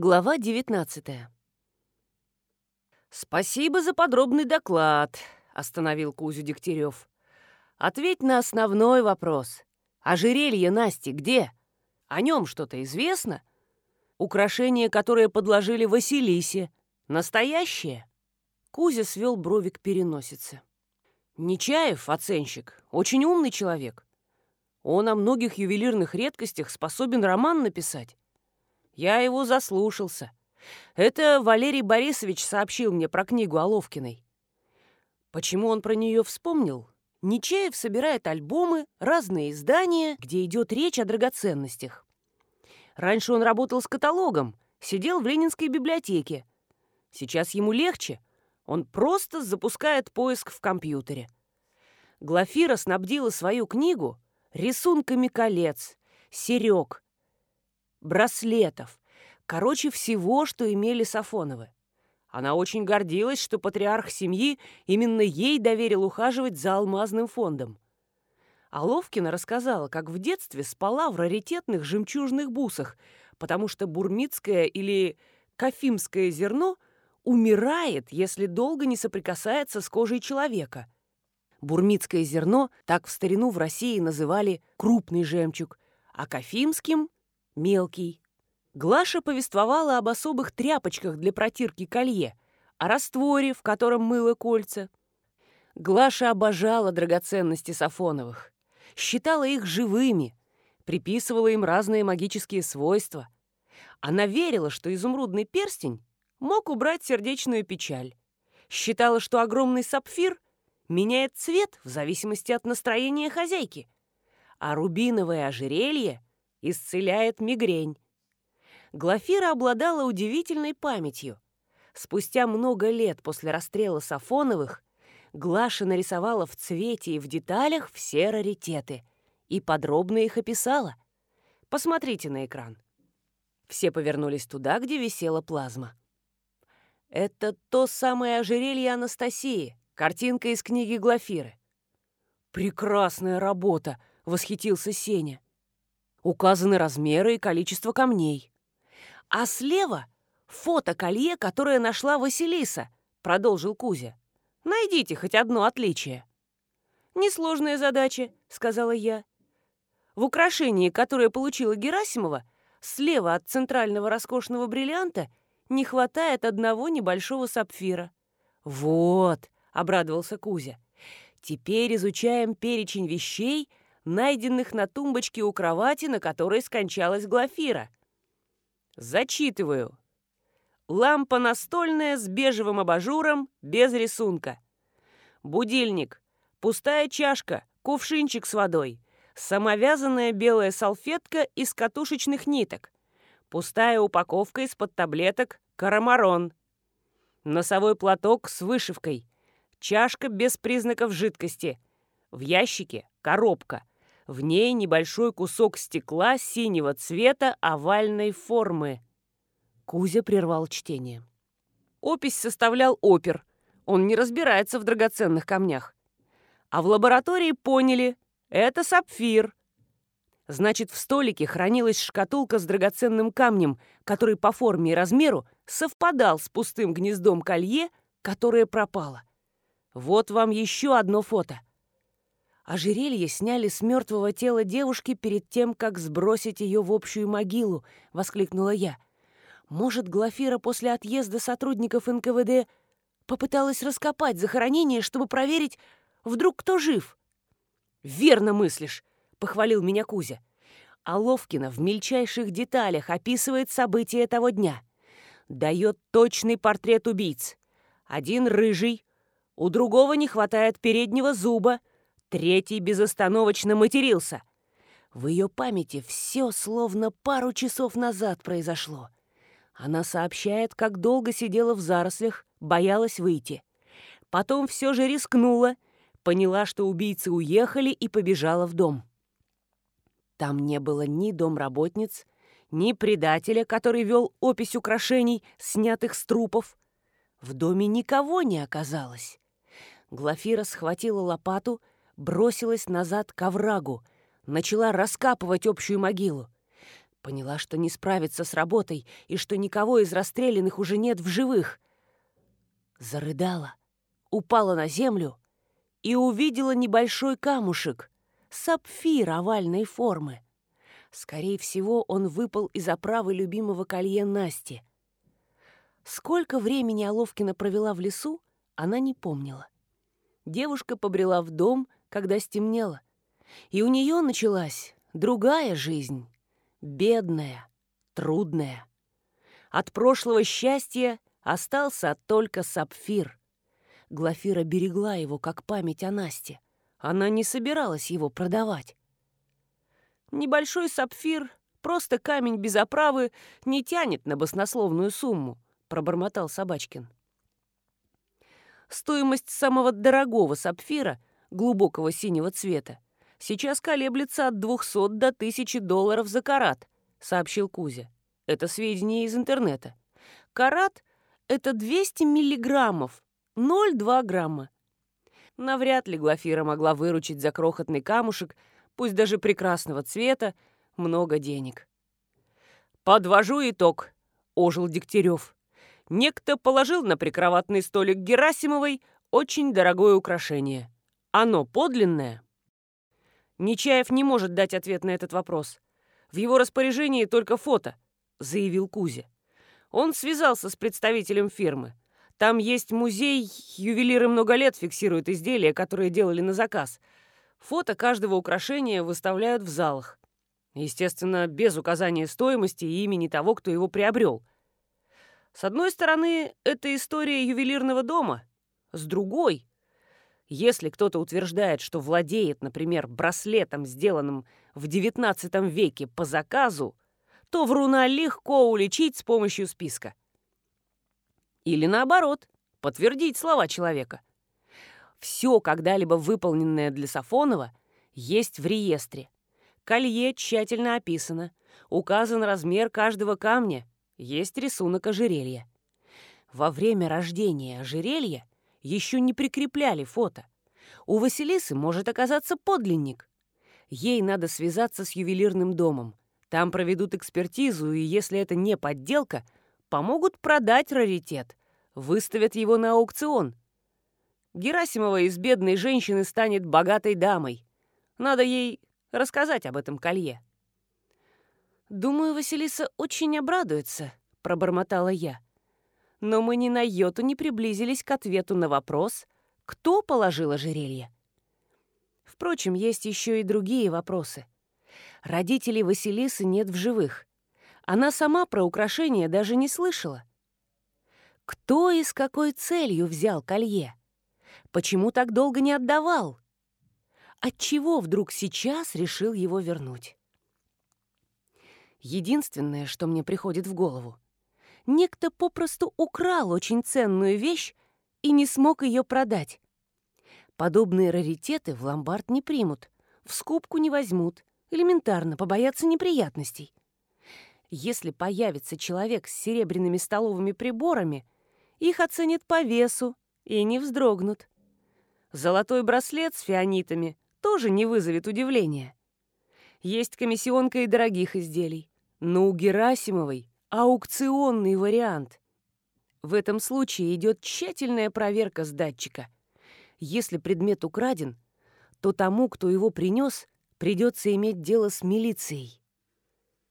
Глава 19 «Спасибо за подробный доклад», — остановил Кузю Дегтярев. «Ответь на основной вопрос. Ожерелье Насти где? О нем что-то известно? Украшение, которое подложили Василисе, настоящее?» Кузя свел брови к переносице. «Нечаев, оценщик, очень умный человек. Он о многих ювелирных редкостях способен роман написать. Я его заслушался. Это Валерий Борисович сообщил мне про книгу Оловкиной. Почему он про нее вспомнил? Нечаев собирает альбомы, разные издания, где идет речь о драгоценностях. Раньше он работал с каталогом, сидел в Ленинской библиотеке. Сейчас ему легче. Он просто запускает поиск в компьютере. Глафира снабдила свою книгу рисунками колец, серег, браслетов, короче, всего, что имели Сафоновы. Она очень гордилась, что патриарх семьи именно ей доверил ухаживать за алмазным фондом. А Ловкина рассказала, как в детстве спала в раритетных жемчужных бусах, потому что бурмитское или кафимское зерно умирает, если долго не соприкасается с кожей человека. Бурмитское зерно так в старину в России называли крупный жемчуг, а кафимским мелкий. Глаша повествовала об особых тряпочках для протирки колье, о растворе, в котором мыло кольца. Глаша обожала драгоценности Сафоновых, считала их живыми, приписывала им разные магические свойства. Она верила, что изумрудный перстень мог убрать сердечную печаль. Считала, что огромный сапфир меняет цвет в зависимости от настроения хозяйки, а рубиновое ожерелье исцеляет мигрень. Глафира обладала удивительной памятью. Спустя много лет после расстрела Сафоновых Глаша нарисовала в цвете и в деталях все раритеты и подробно их описала. Посмотрите на экран. Все повернулись туда, где висела плазма. Это то самое ожерелье Анастасии, картинка из книги Глафиры. «Прекрасная работа!» — восхитился Сеня. Указаны размеры и количество камней. А слева фото колье, которое нашла Василиса, продолжил Кузя. Найдите хоть одно отличие. Несложная задача, сказала я. В украшении, которое получила Герасимова, слева от центрального роскошного бриллианта не хватает одного небольшого сапфира. Вот, обрадовался Кузя. Теперь изучаем перечень вещей, найденных на тумбочке у кровати, на которой скончалась Глафира. Зачитываю. Лампа настольная с бежевым абажуром, без рисунка. Будильник. Пустая чашка, кувшинчик с водой. Самовязанная белая салфетка из катушечных ниток. Пустая упаковка из-под таблеток «Карамарон». Носовой платок с вышивкой. Чашка без признаков жидкости. В ящике коробка. В ней небольшой кусок стекла синего цвета овальной формы. Кузя прервал чтение. Опись составлял опер. Он не разбирается в драгоценных камнях. А в лаборатории поняли — это сапфир. Значит, в столике хранилась шкатулка с драгоценным камнем, который по форме и размеру совпадал с пустым гнездом колье, которое пропало. Вот вам еще одно фото. Ожерелье сняли с мертвого тела девушки перед тем, как сбросить ее в общую могилу, воскликнула я. Может, Глафира после отъезда сотрудников НКВД попыталась раскопать захоронение, чтобы проверить, вдруг кто жив? Верно мыслишь, похвалил меня Кузя. А Ловкина в мельчайших деталях описывает события того дня. Дает точный портрет убийц. Один рыжий, у другого не хватает переднего зуба, Третий безостановочно матерился. В ее памяти все словно пару часов назад произошло. Она сообщает, как долго сидела в зарослях, боялась выйти. Потом все же рискнула, поняла, что убийцы уехали и побежала в дом. Там не было ни домработниц, ни предателя, который вел опись украшений, снятых с трупов. В доме никого не оказалось. Глафира схватила лопату, бросилась назад к оврагу, начала раскапывать общую могилу. Поняла, что не справится с работой и что никого из расстрелянных уже нет в живых. Зарыдала, упала на землю и увидела небольшой камушек, сапфир овальной формы. Скорее всего, он выпал из оправы любимого колье Насти. Сколько времени Оловкина провела в лесу, она не помнила. Девушка побрела в дом, когда стемнело, и у нее началась другая жизнь, бедная, трудная. От прошлого счастья остался только сапфир. Глафира берегла его, как память о Насте. Она не собиралась его продавать. Небольшой сапфир, просто камень без оправы, не тянет на баснословную сумму, пробормотал Собачкин. Стоимость самого дорогого сапфира, глубокого синего цвета, сейчас колеблется от 200 до 1000 долларов за карат, сообщил Кузя. Это сведения из интернета. Карат — это 200 миллиграммов, 0,2 грамма. Навряд ли Глафира могла выручить за крохотный камушек, пусть даже прекрасного цвета, много денег. «Подвожу итог», — ожил Дегтярев. Некто положил на прикроватный столик Герасимовой очень дорогое украшение. Оно подлинное? Нечаев не может дать ответ на этот вопрос. В его распоряжении только фото, заявил Кузя. Он связался с представителем фирмы. Там есть музей, ювелиры много лет фиксируют изделия, которые делали на заказ. Фото каждого украшения выставляют в залах. Естественно, без указания стоимости и имени того, кто его приобрел. С одной стороны, это история ювелирного дома. С другой, если кто-то утверждает, что владеет, например, браслетом, сделанным в XIX веке по заказу, то вруна легко уличить с помощью списка. Или наоборот, подтвердить слова человека. Все, когда-либо выполненное для Сафонова, есть в реестре. Колье тщательно описано, указан размер каждого камня, есть рисунок ожерелья. Во время рождения ожерелья еще не прикрепляли фото. У Василисы может оказаться подлинник. Ей надо связаться с ювелирным домом. Там проведут экспертизу, и если это не подделка, помогут продать раритет выставят его на аукцион. Герасимова из бедной женщины станет богатой дамой. Надо ей рассказать об этом колье. «Думаю, Василиса очень обрадуется», — пробормотала я. Но мы ни на йоту не приблизились к ответу на вопрос, кто положил ожерелье. Впрочем, есть еще и другие вопросы. Родителей Василисы нет в живых. Она сама про украшения даже не слышала. Кто и с какой целью взял колье? Почему так долго не отдавал? Отчего вдруг сейчас решил его вернуть? Единственное, что мне приходит в голову. Некто попросту украл очень ценную вещь и не смог ее продать. Подобные раритеты в ломбард не примут, в скупку не возьмут, элементарно побоятся неприятностей. Если появится человек с серебряными столовыми приборами – их оценят по весу и не вздрогнут. Золотой браслет с фианитами тоже не вызовет удивления. Есть комиссионка и дорогих изделий, но у Герасимовой аукционный вариант. В этом случае идет тщательная проверка с датчика. Если предмет украден, то тому, кто его принес, придется иметь дело с милицией.